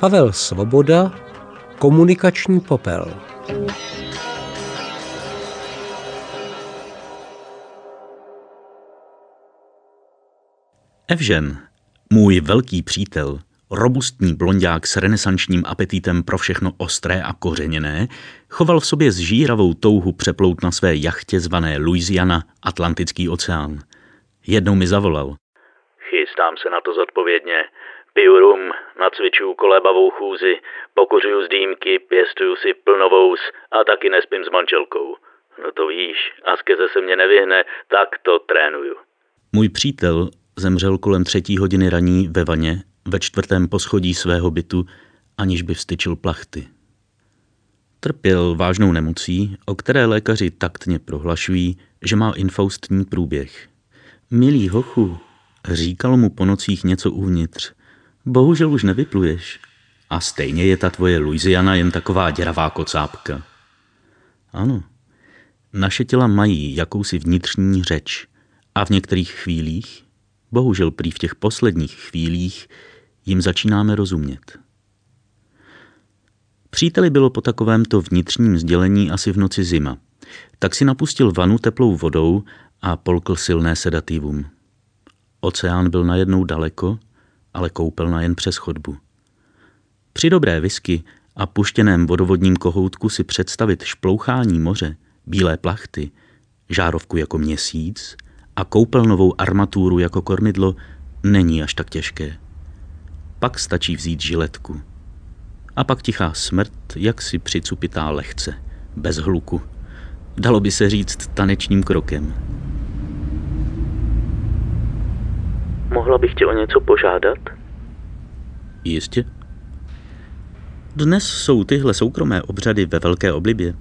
Pavel Svoboda, komunikační popel. Evžen, můj velký přítel, robustní blondák s renesančním apetitem pro všechno ostré a kořeněné, choval v sobě zžíravou touhu přeplout na své jachtě zvané Louisiana Atlantický oceán. Jednou mi zavolal. Chystám se na to zodpovědně. Piju rum, nacvičuju kolébavou chůzi, pokuřuju z dýmky, pěstuju si plnovous a taky nespím s manželkou. No to víš, askeze se mě nevyhne, tak to trénuju. Můj přítel zemřel kolem třetí hodiny raní ve vaně ve čtvrtém poschodí svého bytu, aniž by vstyčil plachty. Trpěl vážnou nemocí, o které lékaři taktně prohlašují, že má infaustní průběh. Milý hochu, říkal mu po nocích něco uvnitř. Bohužel už nevypluješ. A stejně je ta tvoje Louisiana jen taková děravá kocápka. Ano, naše těla mají jakousi vnitřní řeč a v některých chvílích, bohužel prý v těch posledních chvílích, jim začínáme rozumět. Příteli bylo po takovémto vnitřním sdělení asi v noci zima, tak si napustil vanu teplou vodou a polkl silné sedativum. Oceán byl najednou daleko, ale koupelna jen přes chodbu. Při dobré whisky a puštěném vodovodním kohoutku si představit šplouchání moře, bílé plachty, žárovku jako měsíc a koupelnovou armaturu jako kormidlo není až tak těžké. Pak stačí vzít žiletku. A pak tichá smrt, jak si přicupitá lehce, bez hluku. Dalo by se říct tanečním krokem. Mohla bych tě o něco požádat? Jistě. Dnes jsou tyhle soukromé obřady ve velké oblibě.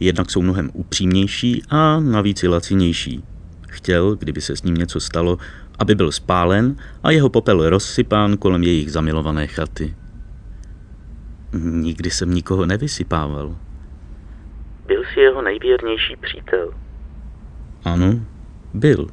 Jednak jsou mnohem upřímnější a navíc i lacinější. Chtěl, kdyby se s ním něco stalo, aby byl spálen a jeho popel rozsypán kolem jejich zamilované chaty. Nikdy jsem nikoho nevysypával. Byl jsi jeho nejvěrnější přítel. Ano, byl.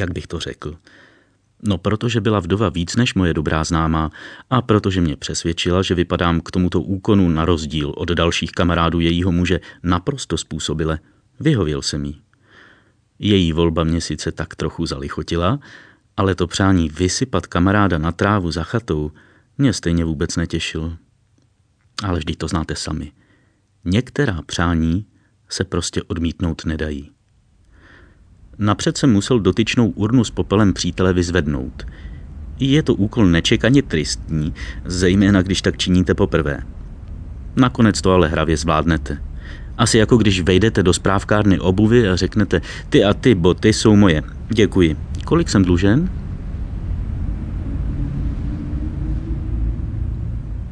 Jak bych to řekl. No, protože byla vdova víc než moje dobrá známá a protože mě přesvědčila, že vypadám k tomuto úkonu na rozdíl od dalších kamarádů jejího muže naprosto způsobile, vyhověl jsem jí. Její volba mě sice tak trochu zalichotila, ale to přání vysypat kamaráda na trávu za chatou mě stejně vůbec netěšilo. Ale vždy to znáte sami. Některá přání se prostě odmítnout nedají. Napřed jsem musel dotyčnou urnu s popelem přítele vyzvednout. Je to úkol nečekaně tristní, zejména když tak činíte poprvé. Nakonec to ale hravě zvládnete. Asi jako když vejdete do správkárny obuvy a řeknete, ty a ty boty jsou moje. Děkuji. Kolik jsem dlužen?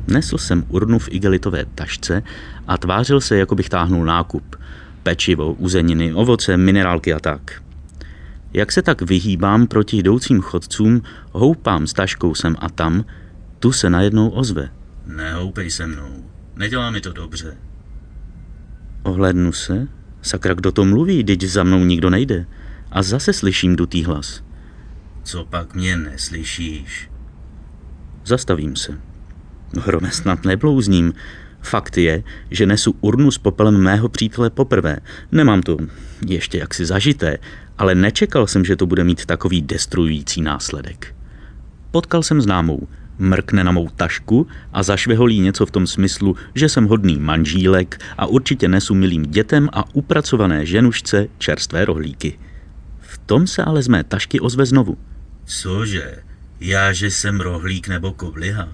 Nesl jsem urnu v igelitové tašce a tvářil se, jako bych táhnul nákup. Pečivo, uzeniny, ovoce, minerálky a tak. Jak se tak vyhýbám proti jdoucím chodcům, houpám s taškou sem a tam, tu se najednou ozve. Nehoupej se mnou, nedělá mi to dobře. Ohlednu se, sakra, kdo to mluví, teď za mnou nikdo nejde. A zase slyším dutý hlas. Co pak mě neslyšíš? Zastavím se. Hrome snad neblouzním. Fakt je, že nesu urnu s popelem mého přítele poprvé. Nemám to ještě jaksi zažité, ale nečekal jsem, že to bude mít takový destruující následek. Potkal jsem známou, mrkne na mou tašku a zašveholí něco v tom smyslu, že jsem hodný manžílek a určitě nesu milým dětem a upracované ženušce čerstvé rohlíky. V tom se ale z mé tašky ozve znovu. Cože? Já, že jsem rohlík nebo kobliha?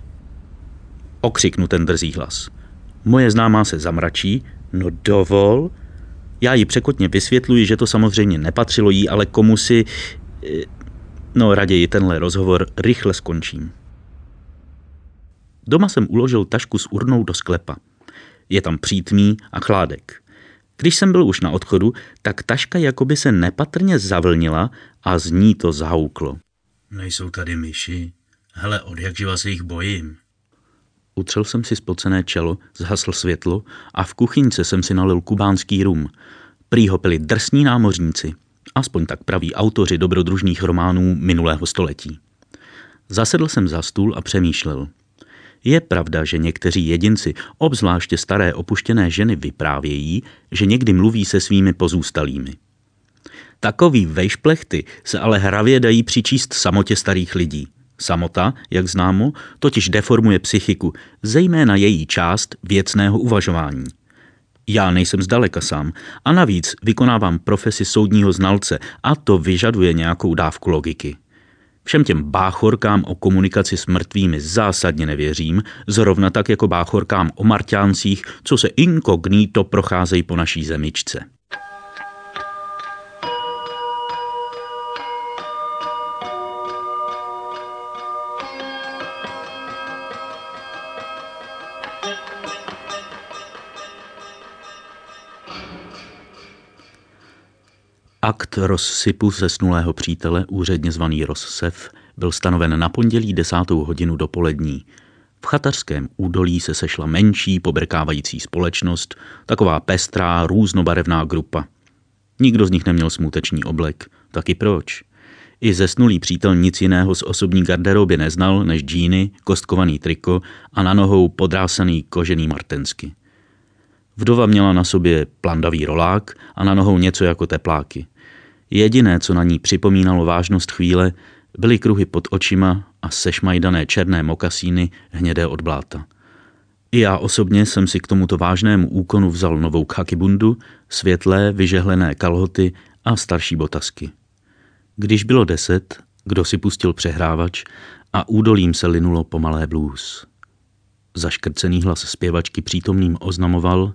Okřiknu ten drzý hlas. Moje známá se zamračí, no dovol, já jí překotně vysvětluji, že to samozřejmě nepatřilo jí, ale komu si... Eh, no raději tenhle rozhovor rychle skončím. Doma jsem uložil tašku s urnou do sklepa. Je tam přítmí a chládek. Když jsem byl už na odchodu, tak taška jakoby se nepatrně zavlnila a z ní to zahouklo. Nejsou tady myši? Hele, od jak živa se jich bojím. Utřel jsem si spocené čelo, zhasl světlo a v kuchyňce jsem si nalil kubánský rum. Prý ho pili drsní námořníci, aspoň tak praví autoři dobrodružných románů minulého století. Zasedl jsem za stůl a přemýšlel. Je pravda, že někteří jedinci, obzvláště staré opuštěné ženy, vyprávějí, že někdy mluví se svými pozůstalými. Takový vejšplechty se ale hravě dají přičíst samotě starých lidí. Samota, jak známo, totiž deformuje psychiku, zejména její část věcného uvažování. Já nejsem zdaleka sám a navíc vykonávám profesi soudního znalce a to vyžaduje nějakou dávku logiky. Všem těm báchorkám o komunikaci s mrtvými zásadně nevěřím, zrovna tak jako báchorkám o marťáncích, co se inkognito procházejí po naší zemičce. Akt rozsypu zesnulého přítele, úředně zvaný rozsev, byl stanoven na pondělí desátou hodinu dopolední. V chatařském údolí se sešla menší, pobrkávající společnost, taková pestrá, různobarevná grupa. Nikdo z nich neměl smuteční oblek, taky proč? I zesnulý přítel nic jiného z osobní garderoby neznal než džíny, kostkovaný triko a na nohou podrásaný kožený martensky. Vdova měla na sobě plandavý rolák a na nohou něco jako tepláky. Jediné, co na ní připomínalo vážnost chvíle, byly kruhy pod očima a sešmajdané černé mokasíny hnědé od bláta. I já osobně jsem si k tomuto vážnému úkonu vzal novou kakibundu, světlé, vyžehlené kalhoty a starší botasky. Když bylo deset, kdo si pustil přehrávač a údolím se linulo pomalé blues. Zaškrcený hlas zpěvačky přítomným oznamoval,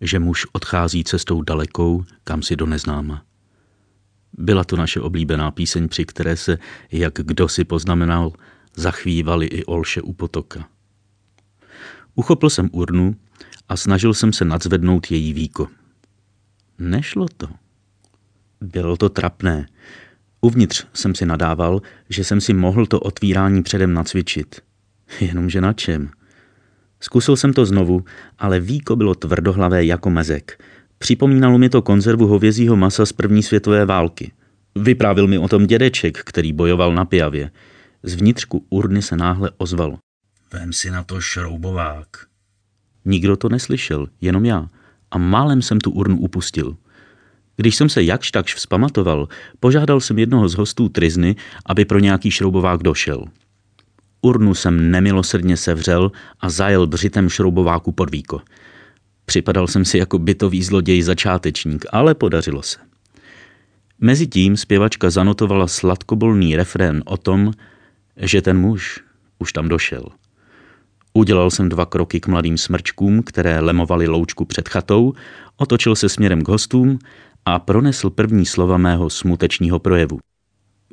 že muž odchází cestou dalekou, kam si do neznáma. Byla to naše oblíbená píseň, při které se, jak kdo si poznamenal, zachvívali i Olše u potoka. Uchopil jsem urnu a snažil jsem se nadzvednout její víko. Nešlo to. Bylo to trapné. Uvnitř jsem si nadával, že jsem si mohl to otvírání předem nacvičit. Jenomže na čem? Zkusil jsem to znovu, ale víko bylo tvrdohlavé jako mezek – Připomínalo mi to konzervu hovězího masa z první světové války. Vyprávil mi o tom dědeček, který bojoval na pijavě. Z vnitřku urny se náhle ozval. Vem si na to šroubovák. Nikdo to neslyšel, jenom já. A málem jsem tu urnu upustil. Když jsem se jakž takž vzpamatoval, požádal jsem jednoho z hostů trizny, aby pro nějaký šroubovák došel. Urnu jsem nemilosrdně sevřel a zajel břitem šroubováku pod víko. Připadal jsem si jako bytový zloděj začátečník, ale podařilo se. Mezitím zpěvačka zanotovala sladkobolný refrén o tom, že ten muž už tam došel. Udělal jsem dva kroky k mladým smrčkům, které lemovali loučku před chatou, otočil se směrem k hostům a pronesl první slova mého smutečního projevu.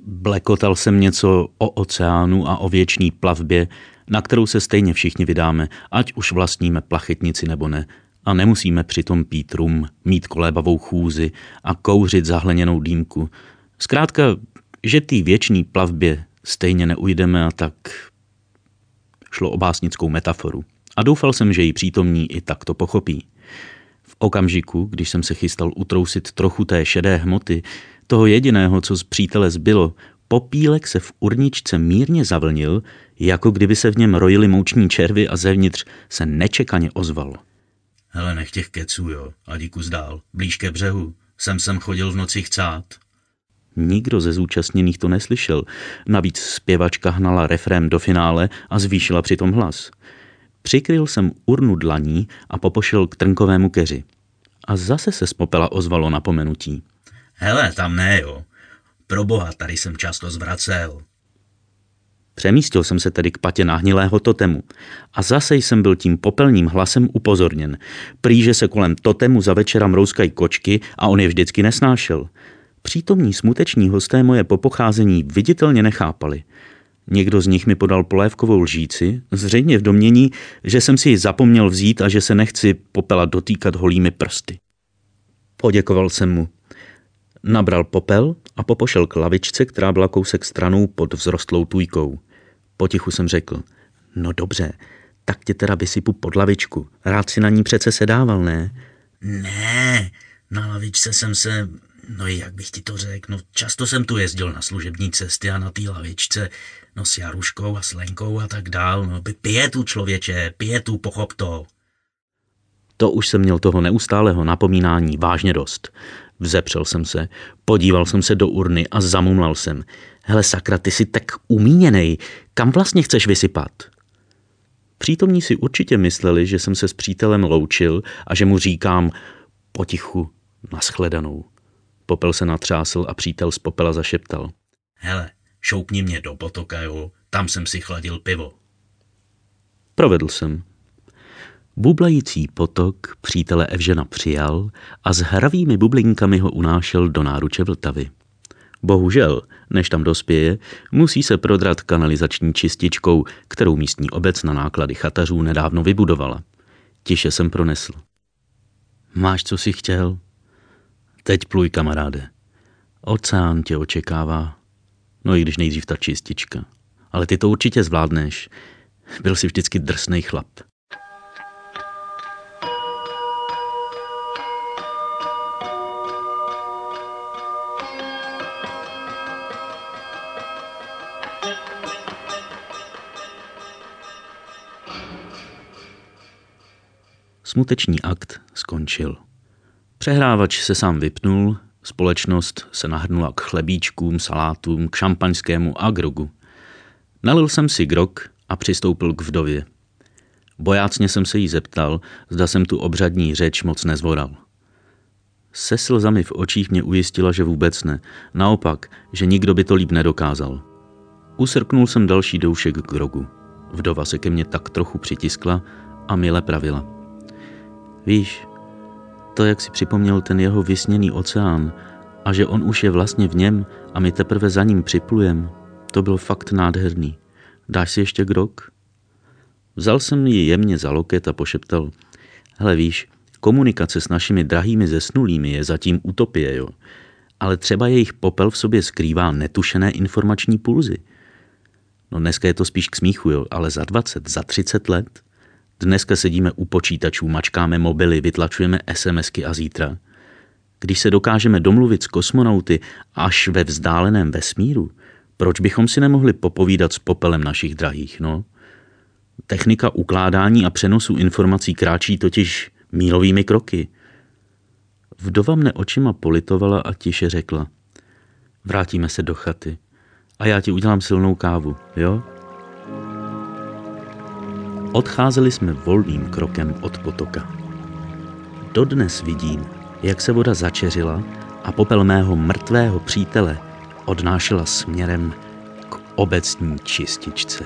Blekotal jsem něco o oceánu a o věčný plavbě, na kterou se stejně všichni vydáme, ať už vlastníme plachetnici nebo ne – a nemusíme přitom pít rum, mít kolébavou chůzi a kouřit zahleněnou dýmku. Zkrátka, že tý věčný plavbě stejně neujdeme a tak šlo o básnickou metaforu. A doufal jsem, že ji přítomní i tak to pochopí. V okamžiku, když jsem se chystal utrousit trochu té šedé hmoty, toho jediného, co z přítele zbylo, popílek se v urničce mírně zavlnil, jako kdyby se v něm rojily mouční červy a zevnitř se nečekaně ozval. Hele, nech těch keců, jo. A díku zdál. Blíž ke břehu. Sem jsem chodil v noci chcát. Nikdo ze zúčastněných to neslyšel. Navíc zpěvačka hnala refrém do finále a zvýšila přitom hlas. Přikryl jsem urnu dlaní a popošel k trnkovému keři. A zase se z popela ozvalo napomenutí. Hele, tam ne, jo. Proboha, tady jsem často zvracel. Přemístil jsem se tedy k patě nahnilého totemu a zase jsem byl tím popelním hlasem upozorněn. Prý, že se kolem totemu za večera mrouskají kočky a on je vždycky nesnášel. Přítomní smuteční hosté moje popocházení viditelně nechápali. Někdo z nich mi podal polévkovou lžíci, zřejmě v domění, že jsem si ji zapomněl vzít a že se nechci popela dotýkat holými prsty. Poděkoval jsem mu. Nabral popel a popošel k lavičce, která byla kousek stranou pod vzrostlou tujkou. Potichu jsem řekl, no dobře, tak tě teda vysypu pod lavičku. Rád si na ní přece sedával, ne? Ne, na lavičce jsem se, no jak bych ti to řekl, no často jsem tu jezdil na služební cesty a na té lavičce, no s Jaruškou a s Lenkou a tak dál, no pije tu člověče, pije tu, pochop to. To už jsem měl toho neustálého napomínání vážně dost. Vzepřel jsem se, podíval jsem se do urny a zamumlal jsem. Hele sakra, ty jsi tak umíněnej, kam vlastně chceš vysypat? Přítomní si určitě mysleli, že jsem se s přítelem loučil a že mu říkám potichu naschledanou. Popel se natřásl a přítel z popela zašeptal. Hele, šoupni mě do potoka, jo, tam jsem si chladil pivo. Provedl jsem. Bublající potok přítele Evžena přijal a s hravými bublinkami ho unášel do náruče Vltavy. Bohužel, než tam dospěje, musí se prodrat kanalizační čističkou, kterou místní obec na náklady chatařů nedávno vybudovala. Tiše jsem pronesl. Máš, co si chtěl? Teď pluj, kamaráde. Oceán tě očekává. No i když nejdřív ta čistička. Ale ty to určitě zvládneš. Byl jsi vždycky drsnej chlap. Smuteční akt skončil. Přehrávač se sám vypnul, společnost se nahrnula k chlebíčkům, salátům, k šampaňskému a grogu. Nalil jsem si grog a přistoupil k vdově. Bojácně jsem se jí zeptal, zda jsem tu obřadní řeč moc nezvoral. Se slzami v očích mě ujistila, že vůbec ne. Naopak, že nikdo by to líp nedokázal. Usrknul jsem další doušek k grogu. Vdova se ke mně tak trochu přitiskla a mile pravila. Víš, to, jak si připomněl ten jeho vysněný oceán a že on už je vlastně v něm a my teprve za ním připlujem, to bylo fakt nádherný. Dáš si ještě grok? Vzal jsem ji jemně za loket a pošeptal. Hele víš, komunikace s našimi drahými zesnulými je zatím utopie, jo. Ale třeba jejich popel v sobě skrývá netušené informační pulzy. No dneska je to spíš k smíchu, jo, ale za 20, za 30 let Dneska sedíme u počítačů, mačkáme mobily, vytlačujeme SMSky a zítra. Když se dokážeme domluvit s kosmonauty až ve vzdáleném vesmíru, proč bychom si nemohli popovídat s popelem našich drahých, no? Technika ukládání a přenosu informací kráčí totiž mílovými kroky. Vdova mne očima politovala a tiše řekla. Vrátíme se do chaty a já ti udělám silnou kávu, jo? Odcházeli jsme volným krokem od potoka. Dodnes vidím, jak se voda začeřila a popel mého mrtvého přítele odnášela směrem k obecní čističce.